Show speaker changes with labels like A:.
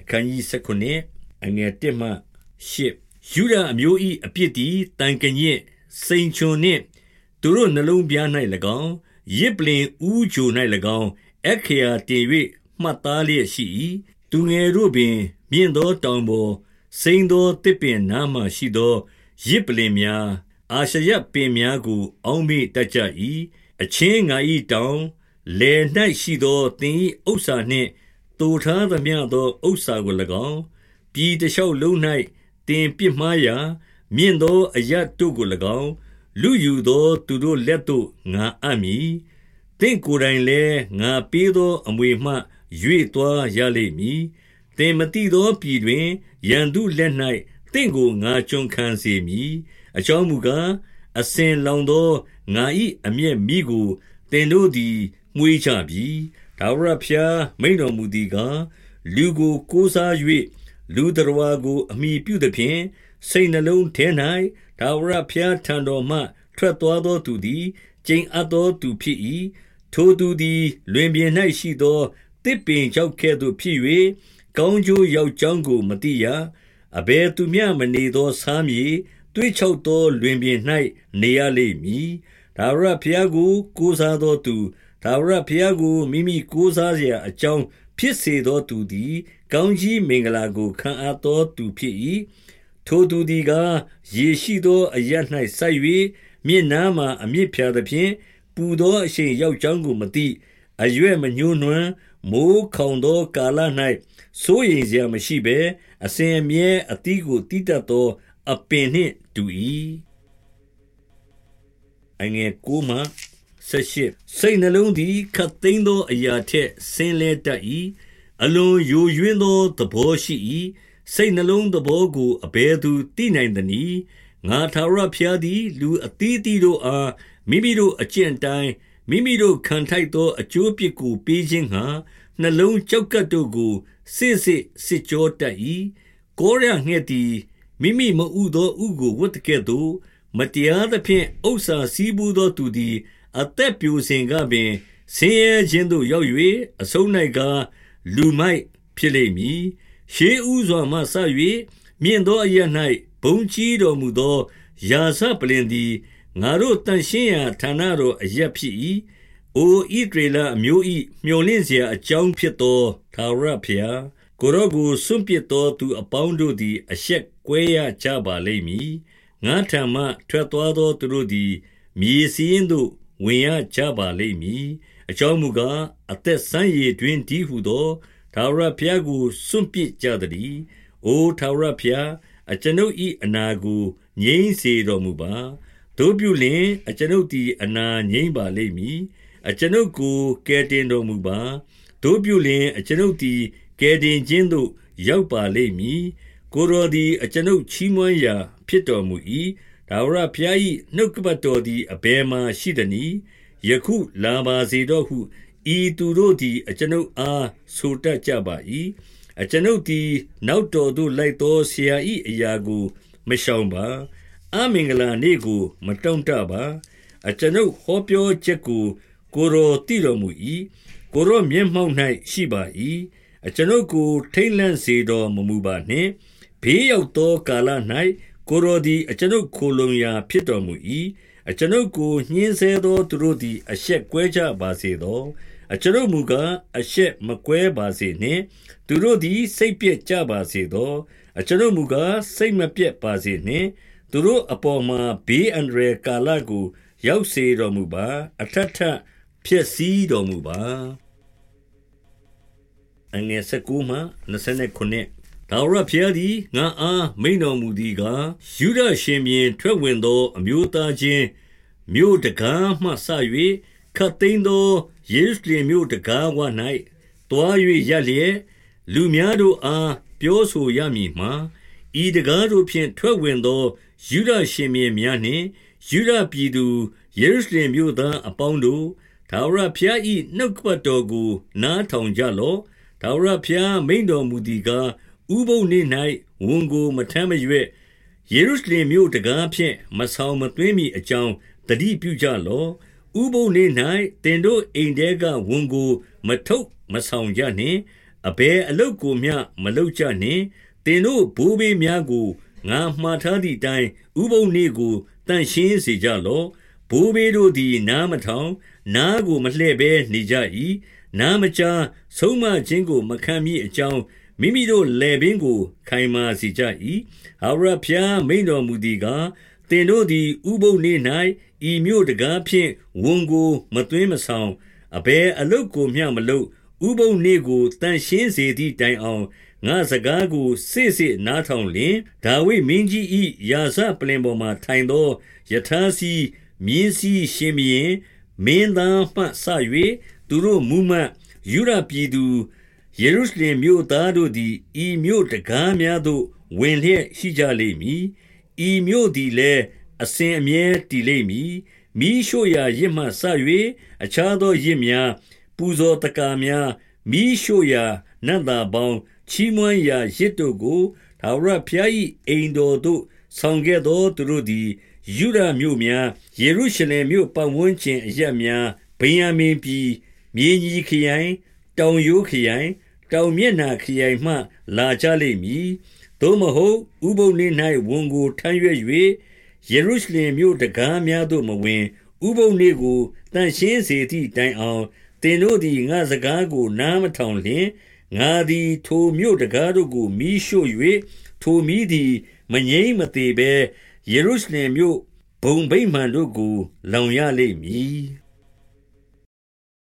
A: အခန်းကြီး19အငယ်1မှ8ယူဒအမျိုး၏အပြစ်သည်တန်ကညစ်စိန်ချွန်နှင့်သူတို့နှလုံးပြား၌၎င်းရစ်ပလင်ဥဂျို၌၎င်းအခရာတင်၍မှတ်သားလျက်ရှိ၏သူငယ်တို့ပင် မြင့်သောတောင်ပေါ်စိန်သောတစ်ပင်နားမှရှိသောရစ်ပလင်များအာရှရပင်များကို အောင်းမေတတ်ကြ၏အချင်းငါ၏တောင်လယ်၌ရှိသောသင်၏ဥစ္စာနှင့် တူထားသမျှသောဥစ္စာကို၎င်း ပြည်တလျှောက်လုံး၌တင်ပြစ်မှားရာမြင့်သောအရတ်တို့ကို၎င်းလူယူသောသူတို့လက်သို့ ငါအပ်မည်တင့်ကိုယ်တိုင်လည်း ငါပေးသောအမွေမှ၍သွားရလိမ့်မည်တင်မတိသောပြည်တွင် ရန်သူလက်၌တင့်ကို ငါကြုံခံစေမည် အကြောင်းမူကား အစဉ်လောင်သော ငါ၏အမျက်မိကိုတင်တို့သည် မွေးကြပြီ ဒါဝရဖျားမိန်တော်မူသည်ကားလူကိုကိုးစား၍လူတော်ဝါကို အမိပြုသည်ဖြင့်စိတ်နှလုံးထဲ၌ဒါဝရဖျားထံတော်မှ ထွက်သွားသောသူသည်ကျိန်အပ်သောသူဖြစ်၏ထိုသူသည်လွင်ပြင်၌ရှိသောတစ်ပင်ကြောက်ကဲ့သို့ဖြစ်၍ကောင်းကျိုးရောက်ကြောင်းကိုမသိရအဘယ်သူမျှမနေသောဆားမြေတွေးချောက်သောလွင်ပြင်၌နေရလိမ့်မည်ဒါဝရဖျားကိုကိုးစားသောသူ ဒါဝရဘုရားကိုမိမိကိုးစားရာအကြောင်းဖြစ်စေသောသူသည် ကောင်းကြီးမင်္ဂလာကိုခံအပ်သောသူဖြစ်၏ထိုသူသည်ကရေရှိသောအရ၌ဆိုက်၍မြင့်နားမှအမြင့်ဖြာသဖြင့်ပူသောအရှိန်ရောက်ကြောင်းကိုမသိအရွယ်မညှိုးနွမ်းမိုးခေါင်သောကာလ၌စိုးရိမ်စရာမရှိဘဲအစဉ်အမြဲအသီးကိုတိတတ်သော အပင်နှင့်တူ၏အငယ်ကိုမှ 18စိတ်နှလုံးသည်ခတ်သိမ်းသောအရာထက်ဆင်းလဲတတ်၏အလွန်ယိုယွင်းသောသဘောရှိ၏စိတ်နှလုံးသဘောကိုအဘယ်သူသိနိုင်သနည်းငါသာရဖျားသည် လူအသီးသီးတို့အားမိမိတို့အကျင့်တိုင်းမိမိတို့ခံထိုက်သောအကျိုးပြစ်ကိုပေးခြင်းဟာနှလုံးကြောက်ကပ်တို့ကိုစစ်စစ်စစ်ကြောတတ်၏ကိုရငှက်သည်မိမိမဥသောဥကိုဝတ်ကဲ့သို့မတရားသဖြင့်ဥစ္စာစည်းပူးသောသူသည် အသက်ပြိုစဉ်ကပင်ဆင်းရဲခြင်းသို့ရောက်၍အဆုံး၌ကလူမိုက်ဖြစ်လိမ့်မည်ရှေးဥစွာမှဆ၍မြင့်သောအရ၌ဘုံကြီးတော်မူသောယာစပလင်သည်ငါတို့တန်ရှင်းရာဌာနတော်အရက်ဖြစ်၏အိုဣဒရေလအမျိုး၏မျော်လင့်เสียအကြောင်းဖြစ်သောသာရဖျားကိုရောကိုစွန့်ပစ်သောသူအပေါင်းတို့သည်အဆက်ကွဲရကြပါလိမ့်မည်ငါထံမှထွက်သွားသောသူတို့သည်မြေစည်းသို့ ဝင်ရကြပါလိမ့်မည်အကြောင်းမူကားအသက်ဆန်းရည်တွင်ဒီဟုသောသာရဖျားကိုစွန့်ပစ်ကြသည်။အိုသာရဖျားအကျွန်ုပ်၏အနာကိုငြိမ်းစေတော်မူပါတို့ပြုလင်အကျွန်ုပ်သည်အနာငြိမ်းပါလိမ့်မည်အကျွန်ုပ်ကိုကယ်တင်တော်မူပါတို့ပြုလင်အကျွန်ုပ်သည်ကယ်တင်ခြင်းသို့ရောက်ပါလိမ့်မည်ကိုရောသည်အကျွန်ုပ်ချီးမွမ်းရာ ဖြစ်တော်မူ၏ ထာဝရဘုရား၏နှုတ်ကပတ်တော်သည် အဘယ်မှာရှိသနည်း ယခုလာပါစေတော့ဟု ဤသူတို့သည် အကျွန်ုပ်အား ဆိုတတ်ကြပါ၏အကျွန်ုပ်သည် နောက်တော်သို့ လိုက်သော ဆရာ၏အရာကို မရှောင်ပါ အမင်္ဂလာနေ့ကို မတုံ့တပါ အကျွန်ုပ်ဟောပြောချက်ကို ကိုရောတည်တော်မူ၏ကိုရောမျက်မှောက်၌ရှိပါ၏အကျွန်ုပ်ကို ထိမ့်လန့်စေတော်မမူပါနှင့် ဘေးရောက်သော ကာလ၌ ကိုရောသည်အကျွန်ုပ်ခိုလုံရာဖြစ်တော်မူ၏အကျွန်ုပ်ကိုညှင်းဆဲသောသူတို့သည်အရှက်ကွဲကြပါစေသောအကျွန်ုပ်မူကားအရှက်မကွဲပါစေနှင့်သူတို့သည်စိတ်ပြည့်ကြပါစေသောအကျွန်ုပ်မူကားစိတ်မပြည့်ပါစေနှင့်သူတို့အပေါ်မှာဘေးအန္တရာယ်ကာလကို ရောက်စေတော်မူပါအထက်ထဖြစ်စည်းတော်မူပါအငယ်၁၉မှ29 ထာဝရဘုရားသည် ငါအား မိန်တော်မူသည်ကား ယုဒရှင်ပြန်ထွက်ဝင်သော အမျိုးသားချင်းမြို့တကားမှဆ၍ခတ်သိမ်းသော ယေရုရှလင်မြို့တကားဝ၌တွား၍ရက်လျက် လူများတို့အား ပြောဆိုရမည်မှာ ဤတကားတို့ဖြင့် ထွက်ဝင်သော ယုဒရှင်ပြန်များနှင့် ယုဒပြည်သူ ယေရုရှလင်မြို့သားအပေါင်းတို့ ထာဝရဘုရား၏နှုတ်ကပတ်တော်ကို နားထောင်ကြလော့ ထာဝရဘုရား မိန်တော်မူသည်ကား ဥပုပ်နေ့၌ဝန်ကိုမထမ်းမရွက်ယေရုရှလင်မြို့တကားဖြင့်မဆောင်မသွင်းမီအကြောင်းတတိပြုကြလော့ဥပုပ်နေ့၌တင်တို့အိမ်တဲကဝန်ကိုမထုတ်မဆောင်ကြနှင့်အဘယ်အလုတ်ကိုမျှမလုပ်ကြနှင့်သင်တို့ဘိုးဘေးများကိုငါမှားထားသည့်အတိုင်းဥပုံနေ့ကိုတန့်ရှင်းစေကြလော့ဘိုးဘေးတို့သည်နားမထောင်နားကိုမလှဲ့ဘဲနေကြ၏နားမကြားဆုံးမခြင်းကိုမခံမိအကြောင်း မိမိတို့လယ်ပင်ကို ခိုင်မာစေကြ၏ဟာရဖျားမိန်တော်မူသည်ကားသင်တို့သည်ဥပုပ်နေ့၌ဤမြို့တကားဖြင့်ဝန်ကိုမသွင်းမဆောင်အဘယ်အလုတ်ကိုမျှမလုပ်ဥပုံနေ့ကိုတန်ရှင်းစေသည့်တိုင်အောင်ငါစကားကိုစိတ်စိတ်နားထောင်လင်ဒါဝိမင်းကြီး၏ယာစပလင်ပေါ်မှထိုင်သောယထာစီမြင်းစီရှင်ဘရင်မင်းသားမှဆ၍သူတို့မူမှယူရပြည်သူ ယေရုရှလင်မြို့သားတို့သည်ဤမြို့တကားများသို့ဝင်လျက်ရှိကြလိမ့်မည်ဤမြို့သည်လည်းအစဉ်အမြဲတည်လိမ့်မည်မိရှို့ရာရစ်မှဆ၍အခြားသောရစ်များ ပူဇော်တကာများမိရှို့ရာနတ်သားပေါင်းချီးမွမ်းရာရစ်တို့ကိုသာဝရဖျား၏အိမ်တော်သို့ဆောင်ခဲ့သောသူတို့သည်ယူဒမြို့များယေရုရှလင်မြို့ပတ်ဝန်းကျင်အရပ်များဗိယံမင်ပြည်မြေကြီးခရိုင်တောင်ရိုးခရိုင် တောင်မျက်နှာခရိုင်မှ လာကြလိမ့်မည်သို့မဟုတ်ဥပုံနေ၌ဝန်ကိုထမ်းရွက်၍ယေရုရှလင်မြို့တကားများသို့မဝင်ဥပုံနေကိုတန်ရှင်းစေသည့်တိုင်အောင်သင်တို့သည်ငါစကားကို နားမထောင်လျင်ငါသည်ထိုမြို့တကားတို့ကိုမိရှို့၍ထိုမိသည်မငိမ့်မသေးဘဲယေရုရှလင်မြို့ဘုံဗိမှန်တို့ကို လောင်ရလိမ့်မည်